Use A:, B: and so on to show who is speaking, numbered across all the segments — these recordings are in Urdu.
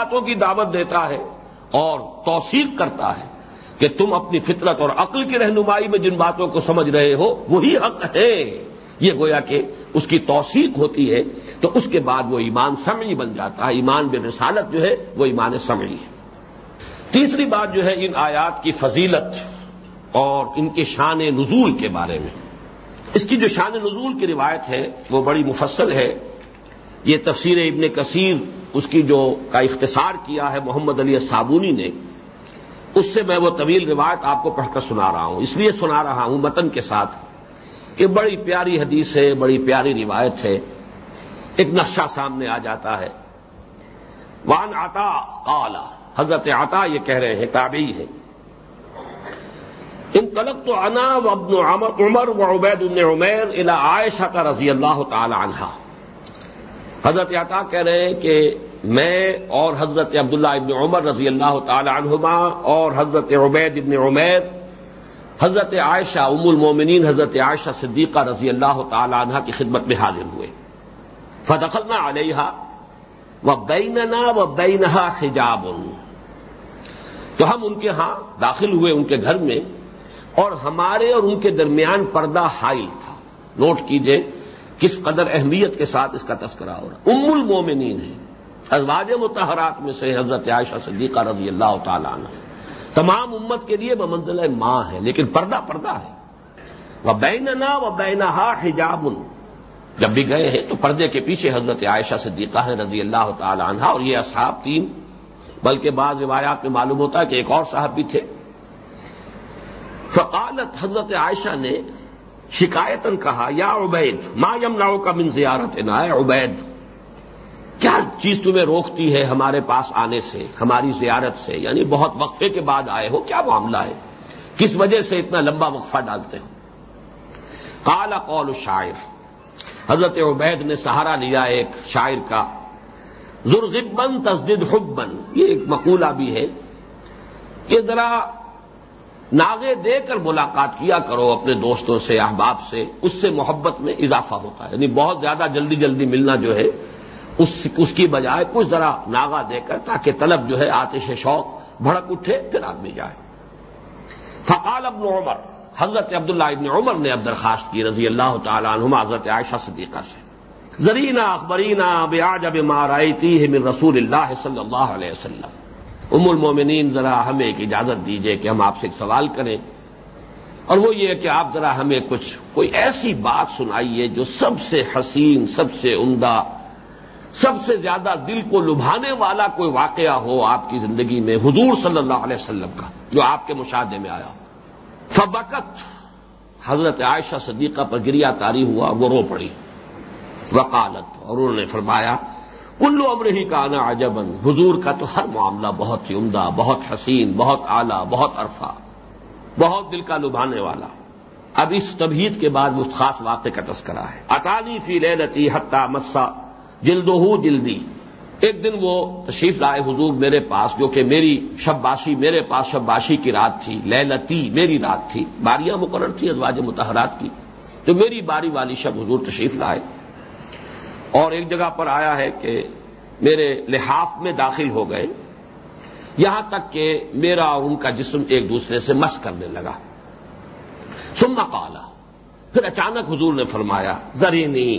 A: باتوں کی دعوت دیتا ہے اور توثیق کرتا ہے کہ تم اپنی فطرت اور عقل کی رہنمائی میں جن باتوں کو سمجھ رہے ہو، وہی حق ہے۔ یہ گویا کہ اس کی توثیق ہوتی ہے تو اس کے بعد وہ ایمان سمعی بن جاتا ہے۔ ایمان بے رسالت جو ہے، وہ ایمان سمعی ہے۔ تیسری بات جو ہے ان آیات کی فضیلت اور ان کے شان نزول کے بارے میں۔ اس کی جو شان نزول کی روایت ہے، وہ بڑی مفصل ہے۔ یہ تفسیر ابن کثیر اس کی جو کا اختصار کیا ہے محمد علی صابونی نے، اس سے میں وہ طویل روایت آپ کو پڑھ کر سنا رہا ہوں۔ اس لیے سنا رہا ہوں متن کے ساتھ کہ بڑی پیاری حدیث ہے، بڑی پیاری روایت ہے۔ ایک نقشہ سامنے آ جاتا ہے۔ وان آتا کالا حضرت آتا یہ کہہ رہے ہیں، تابعی ہے ان تلق تو انا و ابن عمر و عبید ابن عمیر الا عائشہ کا رضی اللہ تعالی عنہ حضرت عطا کہہ رہے ہیں کہ میں اور حضرت عبداللہ ابن عمر رضی اللہ تعالی عنہما اور حضرت عبید ابن عمیر، حضرت عائشہ ام المومنین، حضرت عائشہ صدیقہ رضی اللہ تعالی عنہ کی خدمت میں حاضر ہوئے۔ فدخلنا علیہ و بیننا و بینہا حجاب۔ تو ہم ان کے ہاں داخل ہوئے ان کے گھر میں اور ہمارے اور ان کے درمیان پردہ حائل تھا۔ نوٹ کیجیے کس قدر اہمیت کے ساتھ اس کا تذکرہ ہو رہا ام المومنین ہے ازواج متحرات میں سے حضرت عائشہ صدیقہ رضی اللہ تعالیٰ عنہ۔ تمام امت کے لیے بمنزل ماں ہے، لیکن پردہ پردہ ہے۔ وہ بیننا و بینہا حجاب۔ جب بھی گئے ہیں تو پردے کے پیچھے حضرت عائشہ صدیقہ ہے رضی اللہ تعالی عنہ اور یہ اصحاب تین۔ بلکہ بعض روایات میں معلوم ہوتا ہے کہ ایک اور صاحب بھی تھے۔ فقالت حضرت عائشہ نے شکایتن کہا، یا عبید، ما یمناؤ کا من زیارت نہ عبید، کیا چیز تمہیں روکتی ہے ہمارے پاس آنے سے، ہماری زیارت سے؟ یعنی بہت وقفے کے بعد آئے ہو، کیا معاملہ ہے؟ کس وجہ سے اتنا لمبا وقفہ ڈالتے ہو؟ کالا قول شاعر، حضرت عبید نے سہارا لیا ایک شاعر کا ذرغبن تصدید حبن، یہ ایک مقولہ بھی ہے کہ ذرا ناغے دے کر ملاقات کیا کرو اپنے دوستوں سے، احباب سے، اس سے محبت میں اضافہ ہوتا ہے۔ یعنی بہت زیادہ جلدی جلدی ملنا جو ہے، اس اس کی بجائے کچھ ذرا ناغا دے کر تاکہ طلب جو ہے آتش شوق بھڑک اٹھے، پھر آدمی جائے۔ فقال ابن عمر، حضرت عبداللہ ابن عمر نے اب درخواست کی رضی اللہ تعالیٰ عنہما حضرت عائشہ صدیقہ سے۔ زرینہ اخبرینہ بیاج اب مارائی تھی من رسول اللہ صلی اللہ علیہ وسلم۔ ام المومنین ذرا ہمیں ایک اجازت دیجیے کہ ہم آپ سے ایک سوال کریں۔ اور وہ یہ کہ آپ ذرا ہمیں کچھ کوئی ایسی بات سنائیے جو سب سے حسین، سب سے عمدہ، سب سے زیادہ دل کو لبھانے والا کوئی واقعہ ہو آپ کی زندگی میں حضور صلی اللہ علیہ وسلم کا، جو آپ کے مشاہدے میں آیا۔ فبکت، حضرت عائشہ صدیقہ پر گریا تاری ہوا، وہ رو پڑی۔ وکالت اور انہوں نے فرمایا کلو امر ہی کا آنا عجبن حضور کا تو ہر معاملہ بہت ہی عمدہ، بہت حسین، بہت اعلیٰ، بہت عرفہ، بہت دل کا لبھانے والا۔ اب اس تبہید کے بعد اس خاص واقعے کا تذکرہ ہے۔ اطانی فی لیلتی حتہ مسا جلدو جلدی۔ ایک دن وہ تشریف لائے حضور میرے پاس، جو کہ میری شب باشی میرے پاس شب باشی کی رات تھی، لیلتی میری رات تھی۔ باریاں مقرر تھی ازواج متحرات کی۔ تو میری باری والی شب حضور تشریف لائے۔ اور ایک جگہ پر آیا ہے کہ میرے لحاف میں داخل ہو گئے۔ یہاں تک کہ میرا اور ان کا جسم ایک دوسرے سے مس کرنے لگا۔ سننا کالا پھر اچانک حضور نے فرمایا زرینی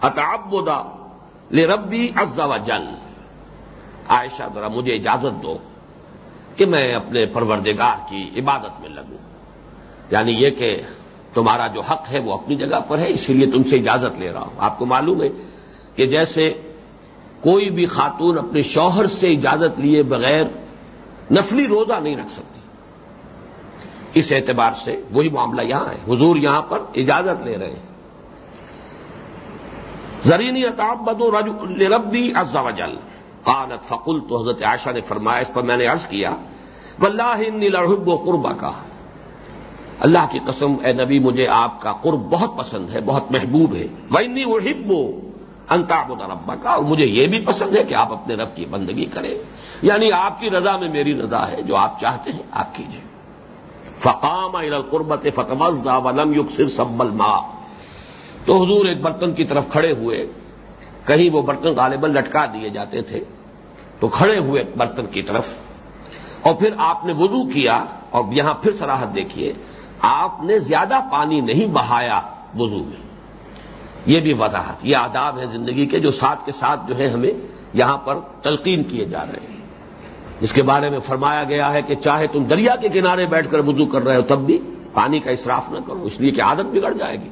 A: اطابا لے ربی و جل عائشہ، ذرا مجھے اجازت دو کہ میں اپنے پروردگار کی عبادت میں لگوں۔ یعنی یہ کہ تمہارا جو حق ہے وہ اپنی جگہ پر ہے، اسی لیے تم سے اجازت لے رہا ہوں۔ آپ کو معلوم ہے کہ جیسے کوئی بھی خاتون اپنے شوہر سے اجازت لیے بغیر نفلی روزہ نہیں رکھ سکتی۔ اس اعتبار سے وہی معاملہ یہاں ہے۔ حضور یہاں پر اجازت لے رہے ہیں۔ زرینی اطاب بدو ربی ازا وجل۔ قالت فقل تو حضرت عائشہ نے فرمایا، اس پر میں نے عرض کیا، واللہ انی لڑب و قربا کا اللہ کی قسم، اے نبی، مجھے آپ کا قرب بہت پسند ہے، بہت محبوب ہے۔ وینی وہ انتاب ربا کا اور مجھے یہ بھی پسند ہے کہ آپ اپنے رب کی بندگی کریں۔ یعنی آپ کی رضا میں میری رضا ہے، جو آپ چاہتے ہیں آپ کیجیے فقام قربت فتوزا ولم یق سر سبل ماں تو حضور ایک برتن کی طرف کھڑے ہوئے، کہیں وہ برتن غالباً لٹکا دیے جاتے تھے، تو کھڑے ہوئے برتن کی طرف۔ اور پھر آپ نے وضو کیا، اور یہاں پھر سراہد دیکھیے، آپ نے زیادہ پانی نہیں بہایا وضو میں۔ یہ بھی وضاحت، یہ آداب ہے زندگی کے جو ساتھ کے ساتھ جو ہے ہمیں یہاں پر تلقین کیے جا رہے ہیں۔ جس کے بارے میں فرمایا گیا ہے کہ چاہے تم دریا کے کنارے بیٹھ کر وضو کر رہے ہو، تب بھی پانی کا اصراف نہ کرو، اس لیے کہ عادت بگڑ جائے گی۔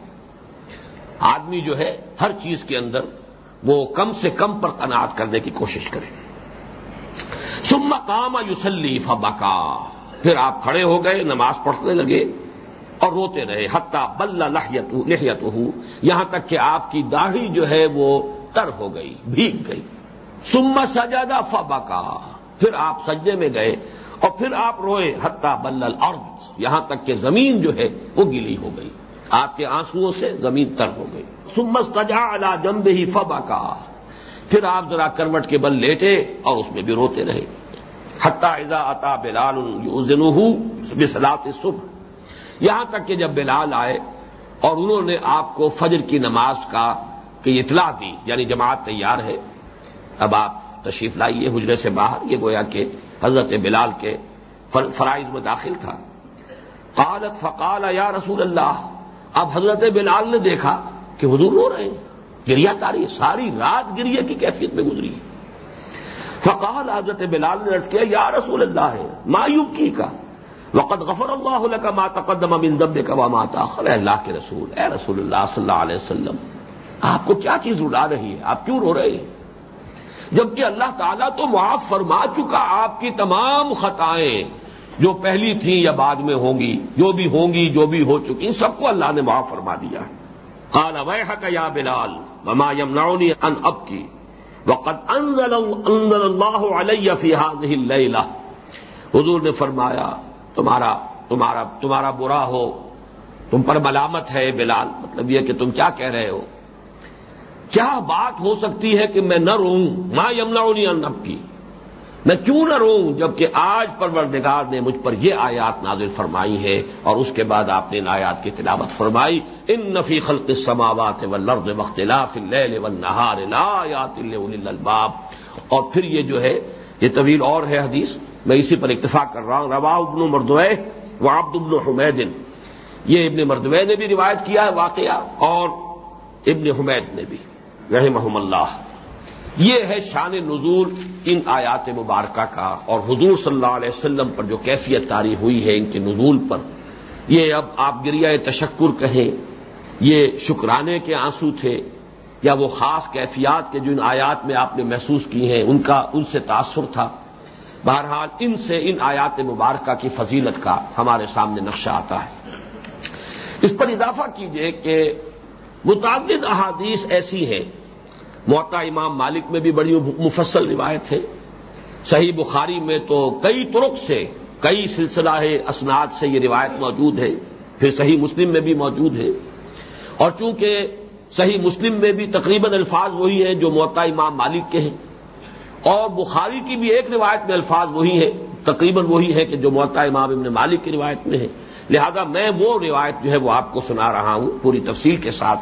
A: آدمی جو ہے ہر چیز کے اندر وہ کم سے کم پر تناعت کرنے کی کوشش کرے۔ سم کام یوسلی فبکا۔ پھر آپ کھڑے ہو گئے، نماز پڑھنے لگے۔ اور روتے رہے حتہ بل لہیت ہوں یہاں تک کہ آپ کی داڑھی جو ہے وہ تر ہو گئی، بھیگ گئی۔ سما سجادہ فبکا۔ پھر آپ سجدے میں گئے اور پھر آپ روئے حتہ بل الارض، یہاں تک کہ زمین جو ہے وہ گیلی ہو گئی۔ آپ کے آنسو سے زمین تر ہو گئی۔ سمس تجا الا جمب ہی فبا کا پھر آپ ذرا کروٹ کے بل لیٹے اور اس میں بھی روتے رہے۔ حتہ ازا عطا بلال بسلاط صبح یہاں تک کہ جب بلال آئے اور انہوں نے آپ کو فجر کی نماز کا کہ اطلاع دی یعنی جماعت تیار ہے، اب آپ تشریف لائیے حجرے سے باہر، یہ گویا کہ حضرت بلال کے فرائض میں داخل تھا۔ قالت، فقال، یا رسول اللہ، اب حضرت بلال نے دیکھا کہ حضور رو رہے ہیں گریا تاری ساری رات گریے کی کیفیت میں گزری۔ فقال، حضرت بلال نے ارض کیا، یا رسول اللہ ہے مایوب کی کا وقت غفر اللہ کا ما تقدم من ذنب کا وما تاخر اللہ کے رسول، اے رسول اللہ صلی اللہ علیہ وسلم، آپ کو کیا چیز اڑا رہی ہے؟ آپ کیوں رو رہے ہیں؟ جبکہ اللہ تعالیٰ تو معاف فرما چکا آپ کی تمام خطائیں، جو پہلی تھیں یا بعد میں ہوں گی، جو بھی ہوں گی، جو بھی ہو چکی، ان سب کو اللہ نے معاف فرما دیا قال، ویحک یا بلال، وما یمنعنی ان اب کی وقت انزل انزل اللہ علیہ فی هذه حضور نے فرمایا تمہارا تمہارا تمہارا برا ہو، تم پر ملامت ہے بلال مطلب یہ کہ تم کیا کہہ رہے ہو؟ کیا بات ہو سکتی ہے کہ میں نہ روؤں ماں یمنعنی ان کی میں کیوں نہ روؤں جبکہ آج پروردگار نے مجھ پر یہ آیات نازل فرمائی ہے اور اس کے بعد آپ نے ان آیات کی تلاوت فرمائی ان نفی خلق سماوات و لرد وقت نہار الباب، اور پھر یہ جو ہے، یہ طویل اور ہے حدیث میں اسی پر اتفاق کر رہا ہوں۔ روا ابن مردوے و عبد ابن حمیدن یہ ابن مردوے نے بھی روایت کیا ہے، واقعہ، اور ابن حمید نے بھی، رحمہم اللہ۔ یہ ہے شان نزول ان آیات مبارکہ کا، اور حضور صلی اللہ علیہ وسلم پر جو کیفیت تاری ہوئی ہے ان کے نزول پر۔ یہ اب آپ گریا تشکر کہیں، یہ شکرانے کے آنسو تھے، یا وہ خاص کیفیات کے جو ان آیات میں آپ نے محسوس کی ہیں، ان کا، ان سے تاثر تھا۔ بہرحال ان سے ان آیات مبارکہ کی فضیلت کا ہمارے سامنے نقشہ آتا ہے۔ اس پر اضافہ کیجیے کہ متعدد احادیث ایسی ہیں موتا امام مالک میں بھی بڑی مفصل روایت ہے، صحیح بخاری میں تو کئی ترک سے، کئی سلسلہ اسناد سے یہ روایت موجود ہے، پھر صحیح مسلم میں بھی موجود ہے۔ اور چونکہ صحیح مسلم میں بھی تقریباً الفاظ وہی ہیں جو موتا امام مالک کے ہیں اور بخاری کی بھی ایک روایت میں الفاظ وہی ہے تقریباً وہی ہے کہ جو موتا امام ابن مالک کی روایت میں ہے۔ لہذا میں وہ روایت جو ہے وہ آپ کو سنا رہا ہوں پوری تفصیل کے ساتھ۔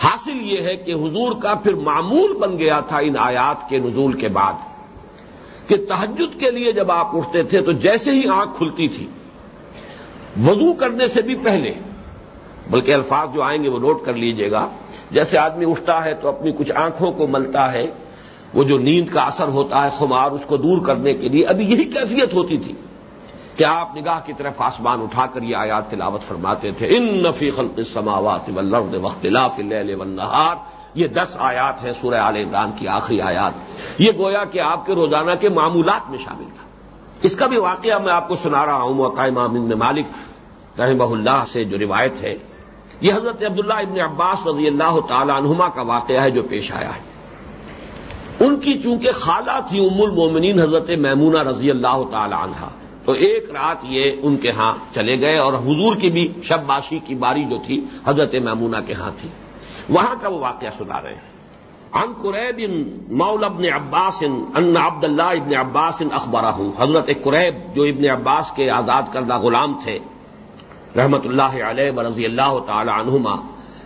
A: حاصل یہ ہے کہ حضور کا پھر معمول بن گیا تھا ان آیات کے نزول کے بعد۔ کہ تحجد کے لیے جب آپ اٹھتے تھے تو جیسے ہی آنکھ کھلتی تھی۔ وضو کرنے سے بھی پہلے، بلکہ الفاظ جو آئیں گے وہ نوٹ کر لیجیے گا۔ جیسے آدمی اٹھتا ہے تو اپنی کچھ آنکھوں کو ملتا ہے۔ وہ جو نیند کا اثر ہوتا ہے، خمار اس کو دور کرنے کے لیے، ابھی یہی کیفیت ہوتی تھی کہ آپ نگاہ کی طرف آسمان اٹھا کر یہ آیات تلاوت فرماتے تھے، ان نفی خلق سماوات ولرد وقت والنہار یہ دس آیات ہیں سورہ عال عمران کی آخری آیات۔ یہ گویا کہ آپ کے روزانہ کے معمولات میں شامل تھا۔ اس کا بھی واقعہ میں آپ کو سنا رہا ہوں موقع ابن مالک رحمہ اللہ سے جو روایت ہے۔ یہ حضرت عبداللہ ابن عباس رضی اللہ تعالی عنہما کا واقعہ ہے جو پیش آیا ہے۔ ان کی چونکہ خالہ تھی ام المومنین حضرت میمونہ رضی اللہ تعالی عنہ، تو ایک رات یہ ان کے ہاں چلے گئے اور حضور کی بھی شب باشی کی باری جو تھی حضرت میمونہ کے ہاں تھی۔ وہاں کا وہ واقعہ سنا رہے ہیں۔ ان قریب ان مول ابن عباس ان عبد اللہ ابن عباس ان اخبارہ ہوں حضرت قریب جو ابن عباس کے آزاد کردہ غلام تھے، رحمت اللہ علیہ رضی اللہ تعالی عنہما،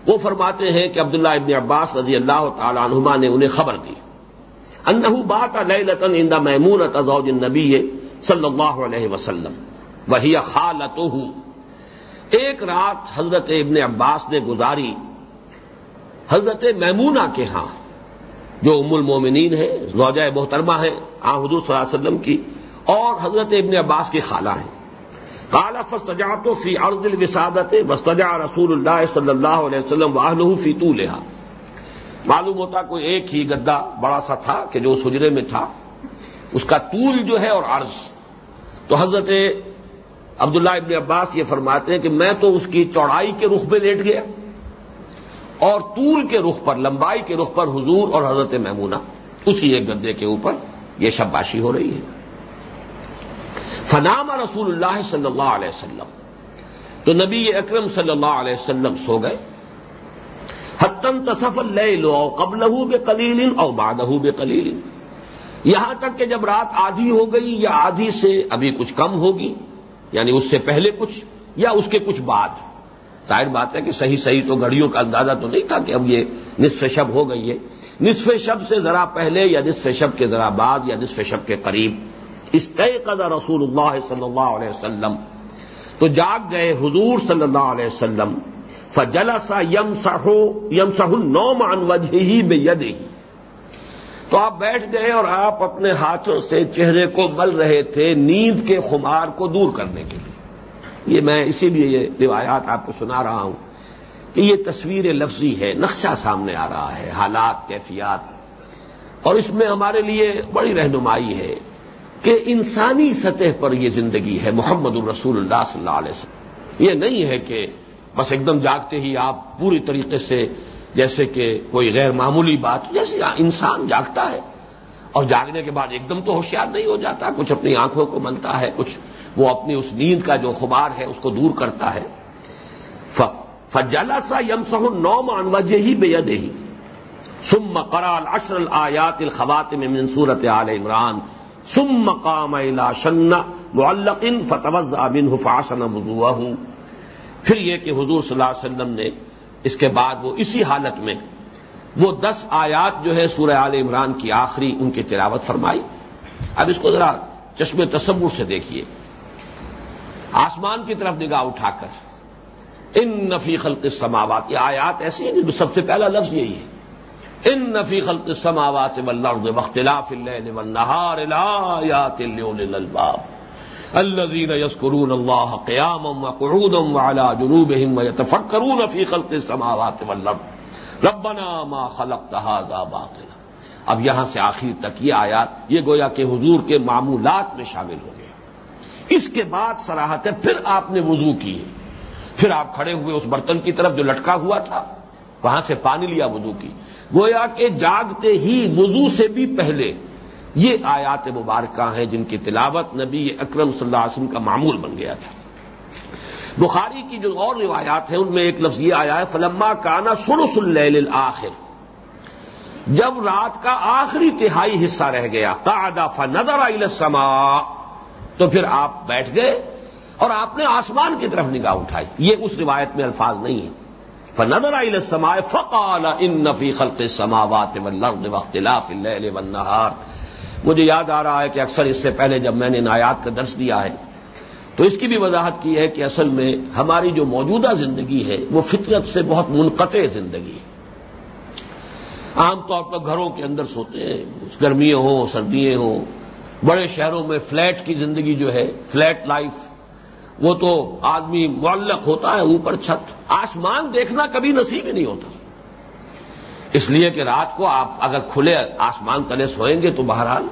A: وہ فرماتے ہیں کہ عبداللہ ابن عباس رضی اللہ تعالی عنہما نے انہیں خبر دی۔ انہو بات لطن اندا محمون ازوج نبی صلی اللہ علیہ وسلم، وہی خالت ایک رات حضرت ابن عباس نے گزاری حضرت میمونہ کے ہاں جو ام المومنین ہے زوجہ محترمہ ہے آ حضور صلی اللہ علیہ وسلم کی، اور حضرت ابن عباس کی خالہ ہیں۔ کالا فستجا تو فی عرض الوسادت وسطجا رسول اللہ صلی اللہ علیہ وسلم واہل فی تو لہا معلوم ہوتا کوئی ایک ہی گدا بڑا سا تھا کہ جو اس حجرے میں تھا۔ اس کا طول جو ہے اور عرض۔ تو حضرت عبداللہ ابن عباس یہ فرماتے ہیں کہ میں تو اس کی چوڑائی کے رخ پہ لیٹ گیا اور طول کے رخ پر، لمبائی کے رخ پر حضور اور حضرت محمونہ اسی ایک گدے کے اوپر یہ شباشی ہو رہی ہے۔ فنام رسول اللہ صلی اللہ علیہ وسلم۔ تو نبی اکرم صلی اللہ علیہ وسلم سو گئے۔ حتن تصف لے لو قبل بے کلیل او بادہ بے کلیل یہاں تک کہ جب رات آدھی ہو گئی یا آدھی سے ابھی کچھ کم ہوگی یعنی اس سے پہلے کچھ یا اس کے کچھ بعد. ظاہر بات ہے کہ صحیح صحیح تو گھڑیوں کا اندازہ تو نہیں تھا کہ اب یہ نصف شب ہو گئی ہے. نصف شب سے ذرا پہلے یا نصف شب کے ذرا بعد یا نصف شب کے قریب. اس طے قدر رسول اللہ صلی اللہ علیہ وسلم. تو جاگ گئے حضور صلی اللہ علیہ وسلم. فجلسا یم سہو یم سہ نو مانوج ہی بے ید ہی تو آپ بیٹھ گئے اور آپ اپنے ہاتھوں سے چہرے کو مل رہے تھے نیند کے خمار کو دور کرنے کے لیے۔ یہ میں اسی لیے یہ روایات آپ کو سنا رہا ہوں کہ یہ تصویر لفظی ہے، نقشہ سامنے آ رہا ہے، حالات، کیفیات۔ اور اس میں ہمارے لیے بڑی رہنمائی ہے کہ انسانی سطح پر یہ زندگی ہے، محمد الرسول اللہ صلی اللہ علیہ وسلم۔ یہ نہیں ہے کہ بس ایک دم جاگتے ہی آپ پوری طریقے سے جیسے کہ کوئی غیر معمولی بات جیسے انسان جاگتا ہے اور جاگنے کے بعد ایک دم تو ہوشیار نہیں ہو جاتا، کچھ اپنی آنکھوں کو ملتا ہے، کچھ وہ اپنی اس نیند کا جو خبار ہے اس کو دور کرتا ہے۔ فجلا سا یم سہ نو مان وجہ ہی بے ید ہی سم کرال اشر آیات الخوات میں منصورت عال عمران سم مقام شن معلقن فتوز امن حفاظن ہوں پھر یہ کہ حضور صلی اللہ علیہ وسلم نے اس کے بعد وہ اسی حالت میں وہ دس آیات جو ہے سورہ عال عمران کی آخری ان کی تلاوت فرمائی۔ اب اس کو ذرا چشم تصور سے دیکھیے۔ آسمان کی طرف نگاہ اٹھا کر۔ ان نفی خلق سماوات یہ آیات ایسی ہیں جن سب سے پہلا لفظ یہی ہے۔ ان نفی خلق سماوات وختلاف النہار الباب الذين يذكرون الله قياما وقعودا وعلى جنوبهم ويتفكرون في خلق السماوات والارض ربنا ما خلقت هذا باطلا. اب یہاں سے آخر تک یہ آیات یہ گویا کہ حضور کے معمولات میں شامل ہو گیا اس کے بعد سراہت ہے پھر آپ نے وضو کی. پھر آپ کھڑے ہوئے اس برتن کی طرف جو لٹکا ہوا تھا، وہاں سے پانی لیا وضو کی. گویا کہ جاگتے ہی وضو سے بھی پہلے یہ آیات مبارکہ ہیں جن کی تلاوت نبی اکرم صلی اللہ علیہ وسلم کا معمول بن گیا تھا۔ بخاری کی جو اور روایات ہیں، ان میں ایک لفظ یہ آیا ہے، فلما کانا سرس اللیل آخر جب رات کا آخری تہائی حصہ رہ گیا قاعدہ فنظر السماء، تو پھر آپ بیٹھ گئے اور آپ نے آسمان کی طرف نگاہ اٹھائی۔ یہ اس روایت میں الفاظ نہیں ہے فنظر السماء، فقال ان نفی خلق السماوات والارض واختلاف اللیل والنہار مجھے یاد آ رہا ہے کہ اکثر اس سے پہلے جب میں نے نایات کا درس دیا ہے، تو اس کی بھی وضاحت کی ہے کہ اصل میں ہماری جو موجودہ زندگی ہے، وہ فطرت سے بہت منقطع زندگی ہے۔ عام طور پر گھروں کے اندر سوتے ہیں، گرمیاں ہوں، سردیاں ہوں، بڑے شہروں میں فلیٹ کی زندگی جو ہے، فلیٹ لائف، وہ تو آدمی معلق ہوتا ہے اوپر چھت۔ آسمان دیکھنا کبھی نصیب ہی نہیں ہوتا۔ اس لیے کہ رات کو آپ اگر کھلے آسمان تلے سوئیں گے تو بہرحال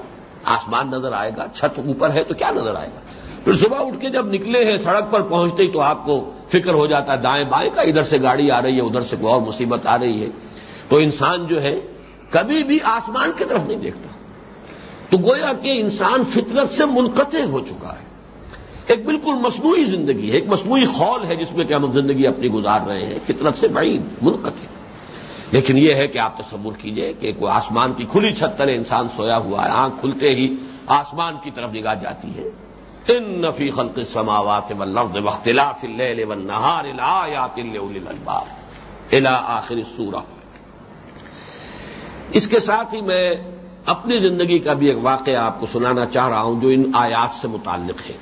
A: آسمان نظر آئے گا، چھت اوپر ہے تو کیا نظر آئے گا؟ پھر صبح اٹھ کے جب نکلے ہیں سڑک پر پہنچتے ہی تو آپ کو فکر ہو جاتا ہے، دائیں بائیں کا ادھر سے گاڑی آ رہی ہے، ادھر سے کوئی اور مصیبت آ رہی ہے۔ تو انسان جو ہے کبھی بھی آسمان کی طرف نہیں دیکھتا۔ تو گویا کہ انسان فطرت سے منقطع ہو چکا ہے۔ ایک بالکل مصنوعی زندگی ہے، ایک مصنوعی خول ہے جس میں کہ ہم زندگی اپنی گزار رہے ہیں۔ فطرت سے بعید، منقطع۔ لیکن یہ ہے کہ آپ تصور کیجیے کہ کوئی آسمان کی کھلی چھت تلے انسان سویا ہوا ہے، آنکھ کھلتے ہی آسمان کی طرف نگاہ جاتی ہے۔ ان نفی خلق سماوات والارض واختلاف اللیل والنہار الایات لاولی الالباب الى آخر سورہ۔ اس کے ساتھ ہی میں اپنی زندگی کا بھی ایک واقعہ آپ کو سنانا چاہ رہا ہوں جو ان آیات سے متعلق ہے۔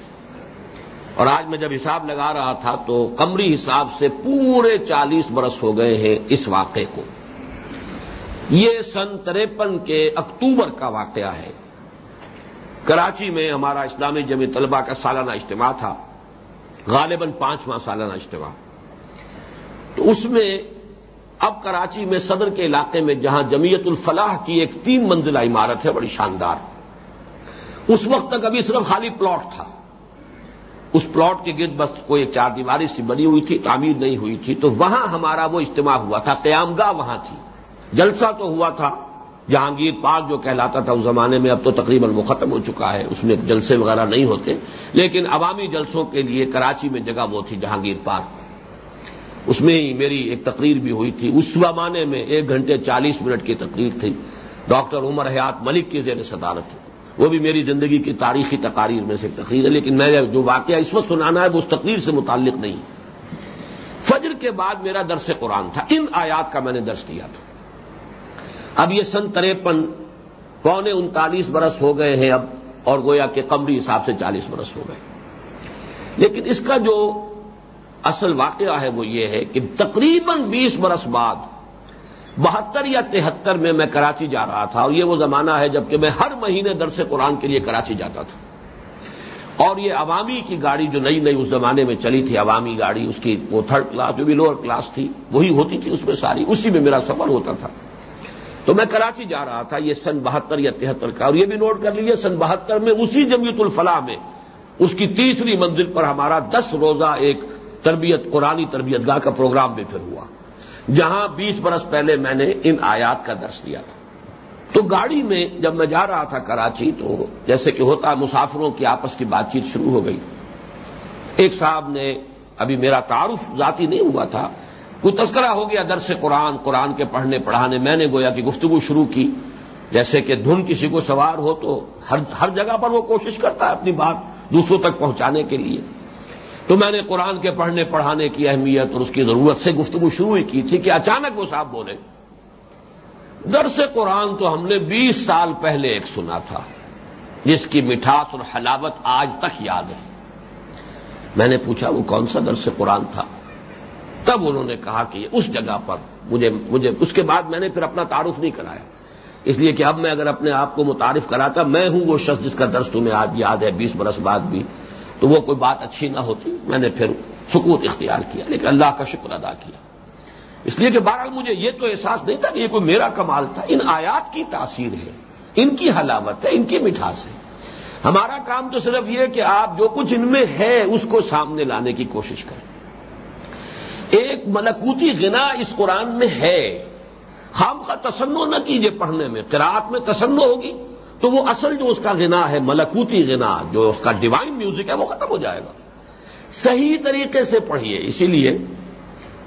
A: اور آج میں جب حساب لگا رہا تھا تو قمری حساب سے پورے چالیس برس ہو گئے ہیں اس واقعے کو۔ یہ سن تریپن کے اکتوبر کا واقعہ ہے۔ کراچی میں ہمارا اسلامی جمع طلبہ کا سالانہ اجتماع تھا۔ غالباً پانچواں سالانہ اجتماع۔ تو اس میں اب کراچی میں صدر کے علاقے میں جہاں جمیت الفلاح کی ایک تین منزلہ عمارت ہے، بڑی شاندار۔ اس وقت تک ابھی صرف خالی پلاٹ تھا۔ اس پلاٹ کے گرد بس کوئی ایک چار دیواری سی بنی ہوئی تھی، تعمیر نہیں ہوئی تھی۔ تو وہاں ہمارا وہ اجتماع ہوا تھا قیام گاہ وہاں تھی۔ جلسہ تو ہوا تھا، جہانگیر پارک جو کہلاتا تھا اس زمانے میں، اب تو تقریباً وہ ختم ہو چکا ہے، اس میں جلسے وغیرہ نہیں ہوتے۔ لیکن عوامی جلسوں کے لیے کراچی میں جگہ وہ تھی، جہانگیر پارک اس میں ہی میری ایک تقریر بھی ہوئی تھی۔ اس زمانے میں ایک گھنٹے چالیس منٹ کی تقریر تھی۔ ڈاکٹر عمر حیات ملک کی زیر صدارت وہ بھی میری زندگی کی تاریخی تقاریر میں سے تقریر ہے، لیکن میں جو واقعہ اس وقت سنانا ہے، وہ اس تقریر سے متعلق نہیں۔ فجر کے بعد میرا درس قرآن تھا۔ ان آیات کا میں نے درس دیا تھا۔ اب یہ سن تریپن پونے انتالیس برس ہو گئے ہیں اب اور گویا کہ قمری حساب سے چالیس برس ہو گئے لیکن اس کا جو اصل واقعہ ہے وہ یہ ہے کہ تقریباً بیس برس بعد بہتر یا تہتر میں میں کراچی جا رہا تھا اور یہ وہ زمانہ ہے جبکہ میں ہر مہینے درس قرآن کے لیے کراچی جاتا تھا اور یہ عوامی کی گاڑی جو نئی نئی اس زمانے میں چلی تھی، عوامی گاڑی، اس کی وہ تھرڈ کلاس جو بھی لوور کلاس تھی، وہی ہوتی تھی اس میں ساری، اسی میں میرا سفر ہوتا تھا۔ تو میں کراچی جا رہا تھا، یہ سن بہتر یا تہتر کا، اور یہ بھی نوٹ کر لیجیے سن بہتر میں اسی جمیت الفلاح میں، اس کی تیسری منزل پر ہمارا دس روزہ ایک تربیت، قرآنی تربیت گاہ کا پروگرام بھی پھر ہوا۔ جہاں بیس برس پہلے میں نے ان آیات کا درس دیا تھا۔ تو گاڑی میں جب میں جا رہا تھا کراچی تو جیسے کہ ہوتا مسافروں کی آپس کی بات چیت شروع ہو گئی۔ ایک صاحب نے، ابھی میرا تعارف ذاتی نہیں ہوا تھا کوئی تذکرہ ہو گیا درس قرآن قرآن کے پڑھنے، پڑھانے، میں نے گویا کہ گفتگو شروع کی، جیسے کہ دھن کسی کو سوار ہو تو ہر ہر جگہ پر وہ کوشش کرتا ہے اپنی بات دوسروں تک پہنچانے کے لیے۔ تو میں نے قرآن کے پڑھنے، پڑھانے کی اہمیت اور اس کی ضرورت سے گفتگو شروع ہی کی تھی کہ اچانک وہ صاحب بولے۔ درس قرآن تو ہم نے بیس سال پہلے ایک سنا تھا، جس کی مٹھاس اور حلاوت آج تک یاد ہے۔ میں نے پوچھا وہ کون سا درس قرآن تھا؟ تب انہوں نے کہا کہ اس جگہ پر مجھے مجھے، اس کے بعد میں نے پھر اپنا تعارف نہیں کرایا۔ اس لیے کہ اب میں اگر اپنے آپ کو متعارف کراتا، میں ہوں وہ شخص جس کا درس تمہیں آج یاد ہے بیس برس بعد بھی، تو وہ کوئی بات اچھی نہ ہوتی۔ میں نے پھر سکوت اختیار کیا، لیکن اللہ کا شکر ادا کیا۔ اس لیے کہ بہرحال مجھے یہ تو احساس نہیں تھا کہ یہ کوئی میرا کمال تھا۔ ان آیات کی تاثیر ہے، ان کی حلاوت ہے، ان کی مٹھاس ہے۔ ہمارا کام تو صرف یہ کہ آپ جو کچھ ان میں ہے، اس کو سامنے لانے کی کوشش کریں۔ ایک ملکوتی غنا اس قرآن میں ہے۔ خام کا تسنو نہ کیجیے پڑھنے میں قرآت میں تسنو ہوگی۔ تو وہ اصل جو اس کا غنا ہے، ملکوتی غنا، جو اس کا ڈیوائن میوزک ہے، وہ ختم ہو جائے گا۔ صحیح طریقے سے پڑھیے۔ اسی لیے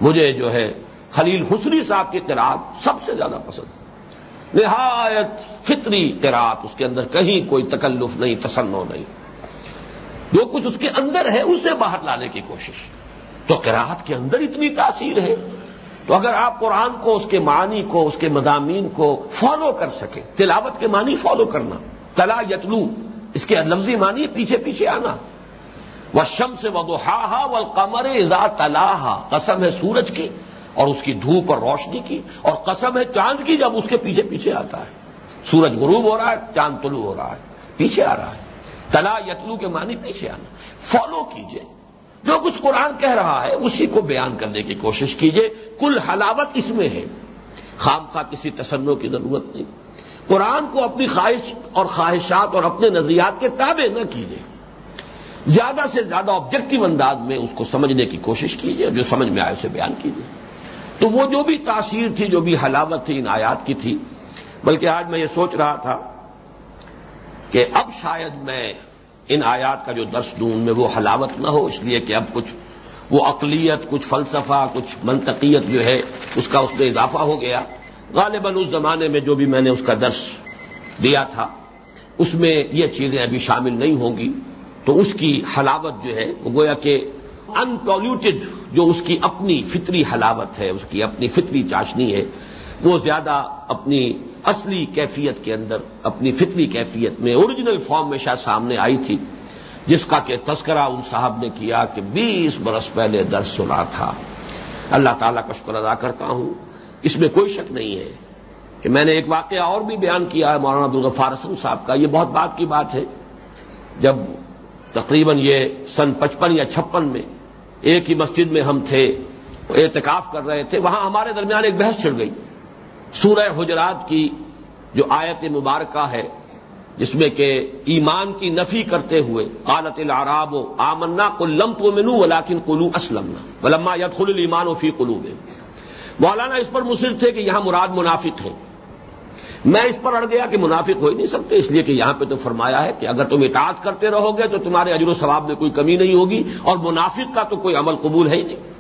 A: مجھے جو ہے خلیل حسری صاحب کی قرآت سب سے زیادہ پسند۔ نہایت فطری قرآت اس کے اندر کہیں کوئی تکلف نہیں، تسنو نہیں۔ جو کچھ اس کے اندر ہے، اسے باہر لانے کی کوشش۔ تو قراہت کے اندر اتنی تاثیر ہے۔ تو اگر آپ قرآن کو، اس کے معنی کو، اس کے مضامین کو فالو کر سکیں، تلاوت کے معنی فالو کرنا۔ تلا یتلو، اس کے لفظی معنی پیچھے پیچھے آنا۔ وہ شم سے وہ ہا و کمر ازا تلا قسم ہے سورج کی اور اس کی دھوپ اور روشنی کی، اور قسم ہے چاند کی جب اس کے پیچھے پیچھے آتا ہے۔ سورج غروب ہو رہا ہے، چاند طلوع ہو رہا ہے، پیچھے آ رہا ہے۔ تلا یتلو کے معنی پیچھے آنا۔ فالو کیجیے۔ جو کچھ قرآن کہہ رہا ہے، اسی کو بیان کرنے کی کوشش کیجیے کل حلاوت اس میں ہے۔ خام خواہ کسی تسنوں کی ضرورت نہیں۔ قرآن کو اپنی خواہش اور خواہشات اور اپنے نظریات کے تابع نہ کیجیے زیادہ سے زیادہ آبجیکٹو انداز میں اس کو سمجھنے کی کوشش کیجیے جو سمجھ میں آئے اسے بیان کیجیے تو وہ جو بھی تاثیر تھی، جو بھی حلاوت تھی، ان آیات کی تھی۔ بلکہ آج میں یہ سوچ رہا تھا کہ اب شاید میں ان آیات کا جو درس دوں، ان میں وہ حلاوت نہ ہو، اس لیے کہ اب کچھ وہ اقلیت، کچھ فلسفہ، کچھ منطقیت جو ہے، اس کا اس میں اضافہ ہو گیا۔ غالباً اس زمانے میں جو بھی میں نے اس کا درس دیا تھا، اس میں یہ چیزیں ابھی شامل نہیں ہوں گی۔ تو اس کی حلاوت جو ہے، وہ گویا کہ ان جو اس کی اپنی فطری حلاوت ہے، اس کی اپنی فطری چاشنی ہے وہ زیادہ اپنی اصلی کیفیت کے اندر، اپنی فطری کیفیت میں اوریجنل فارم میں شاید سامنے آئی تھی، جس کا کہ تذکرہ ان صاحب نے کیا کہ بیس برس پہلے درس سنا تھا۔ اللہ تعالیٰ کا شکر ادا کرتا ہوں۔ اس میں کوئی شک نہیں ہے کہ میں نے ایک واقعہ اور بھی بیان کیا ہے مولانا عبدالغفار حسن صاحب کا۔ یہ بہت بات کی بات ہے۔ جب تقریباً یہ سن پچپن یا چھپن میں ایک ہی مسجد میں ہم تھے اعتکاف کر رہے تھے، وہاں ہمارے درمیان ایک بحث چھڑ گئی۔ سورہ حجرات کی جو آیت مبارکہ ہے، جس میں کہ ایمان کی نفی کرتے ہوئے قالت العراب و آمنا کو لم تو منو ولاکن کلو اسلم ولما ید خل المان و فی قلو میں مولانا اس پر مصر تھے کہ یہاں مراد منافق ہیں۔ میں اس پر اڑ گیا کہ منافق ہو ہی نہیں سکتے، اس لیے کہ یہاں پہ تو فرمایا ہے کہ اگر تم اطاعت کرتے رہو گے تو تمہارے اجر و ثواب میں کوئی کمی نہیں ہوگی اور منافق کا تو کوئی عمل قبول ہے ہی نہیں۔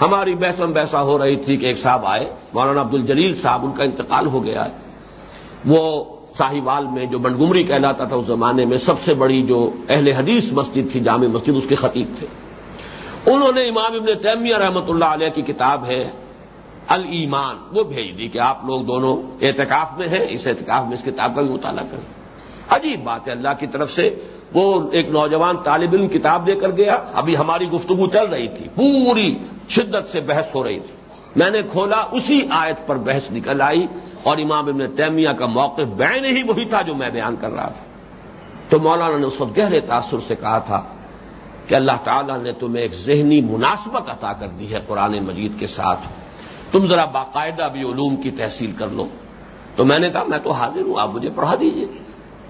A: ہماری بحثم بحثا ہو رہی تھی کہ ایک صاحب آئے، مولانا عبد الجلیل صاحب، ان کا انتقال ہو گیا ہے۔ وہ ساہیوال میں جو بنڈگمری کہلاتا تھا اس زمانے میں، سب سے بڑی جو اہل حدیث مسجد تھی، جامع مسجد، اس کے خطیب تھے۔ انہوں نے امام ابن تیمیہ رحمۃ اللہ علیہ کی کتاب ہے المان وہ بھیج دی کہ آپ لوگ دونوں اعتکاف میں ہیں، اس اعتکاف میں اس کتاب کا بھی مطالعہ کریں۔ عجیب بات ہے اللہ کی طرف سے۔ وہ ایک نوجوان طالب علم کتاب دے کر گیا، ابھی ہماری گفتگو چل رہی تھی، پوری شدت سے بحث ہو رہی تھی۔ میں نے کھولا، اسی آیت پر بحث نکل آئی اور امام ابن تیمیہ کا موقف بین ہی وہی تھا جو میں بیان کر رہا تھا۔ تو مولانا نے اس وقت گہرے تاثر سے کہا تھا کہ اللہ تعالیٰ نے تمہیں ایک ذہنی مناسبت عطا کر دی ہے قرآن مجید کے ساتھ۔ تم ذرا باقاعدہ بھی علوم کی تحصیل کر لو۔ تو میں نے کہا، میں تو حاضر ہوں، آپ مجھے پڑھا دیجیے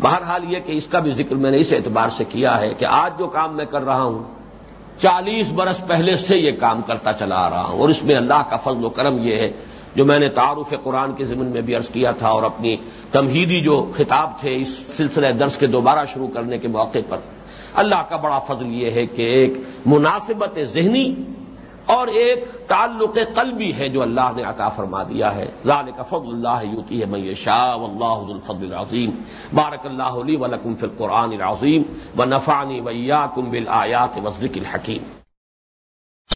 A: بہرحال یہ کہ اس کا بھی ذکر میں نے اس اعتبار سے کیا ہے کہ آج جو کام میں کر رہا ہوں، چالیس برس پہلے سے یہ کام کرتا چلا آ رہا ہوں اور اس میں اللہ کا فضل و کرم یہ ہے، جو میں نے تعارف قرآن کے ضمن میں بھی عرض کیا تھا اور اپنی تمہیدی جو خطاب تھے اس سلسلہ درس کے دوبارہ شروع کرنے کے موقع پر، اللہ کا بڑا فضل یہ ہے کہ ایک مناسبت ذہنی اور ایک تعلق قلبی ہے جو اللہ نے عطا فرما دیا ہے۔ ذالک کا فضل اللہ یوتی ہے میں شاہ اللہ الفضل العظیم۔ بارک اللہ علی ولکم فی القرآن العظیم۔ و نفانی ویا کم بل آیات وزرک الحکیم۔